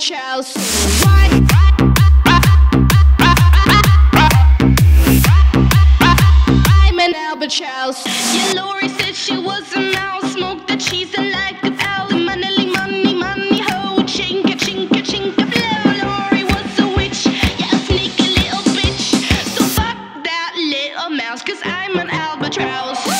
albatross. I'm an albatross. Yeah, Lori said she was a mouse. Smoked the cheese and like the owl. Money, money, money, ho. Chinka, chinka, chinka, blow. Lori was a witch. Yeah, a sneaky little bitch. So fuck that little mouse, cause I'm an albatross.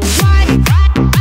Why?